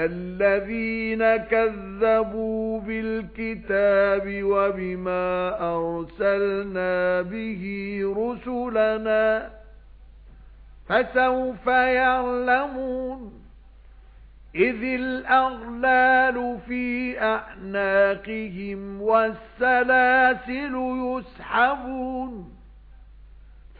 الَّذِينَ كَذَّبُوا بِالْكِتَابِ وَبِمَا أَرْسَلْنَا بِهِ رُسُلَنَا فَسَوْفَ يَعْلَمُونَ إِذِ الْأَغْلَالُ فِي أَعْنَاقِهِمْ وَالسَّلَاسِلُ يُسْحَبُونَ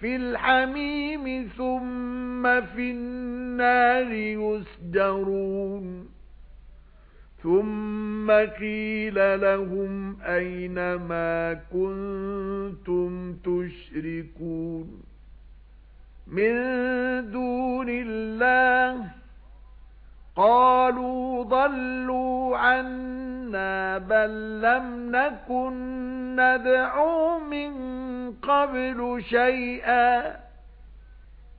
فِي الْحَمِيمِ ثُمَّ فِي النَّارِ يُسْجَرُونَ. ثُمَّ قِيلَ لَهُمْ أَيْنَ مَا كُنتُمْ تُشْرِكُونَ. مِن دُونِ اللَّهِ قَالُوا ضَلُّوا عَنَّا بَل لَّمْ نَكُن نَّدْعُو مِن قَبْلُ شَيْئًا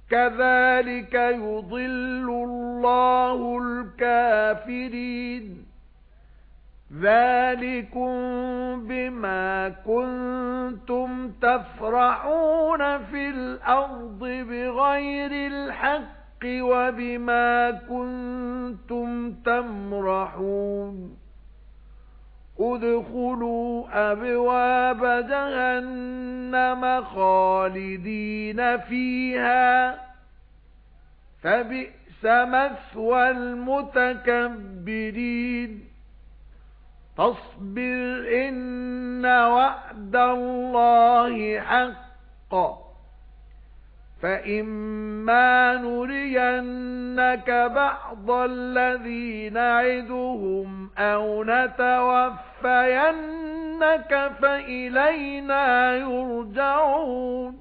كَذَلِكَ يُضِلُّ اللَّهُ الْكَافِرِينَ. ذَلِكُمْ بِمَا كُنتُمْ تَفْرَحُونَ فِي الْأَرْضِ بِغَيْرِ الْحَقِّ وَبِمَا كُنتُمْ تَمْرَحُونَ. ادخلوا أبواب جهنم خالدين فيها. فبئس مثوى المتكبرين. فاصبر إن وعد الله حق. فَإِمَّا نُرِيَنَّكَ بَعْضَ الَّذِي نَعِدُهُمْ أَوْ نَتَوَفَّيَنَّكَ فَإِلَيْنَا يُرْجَعُونَ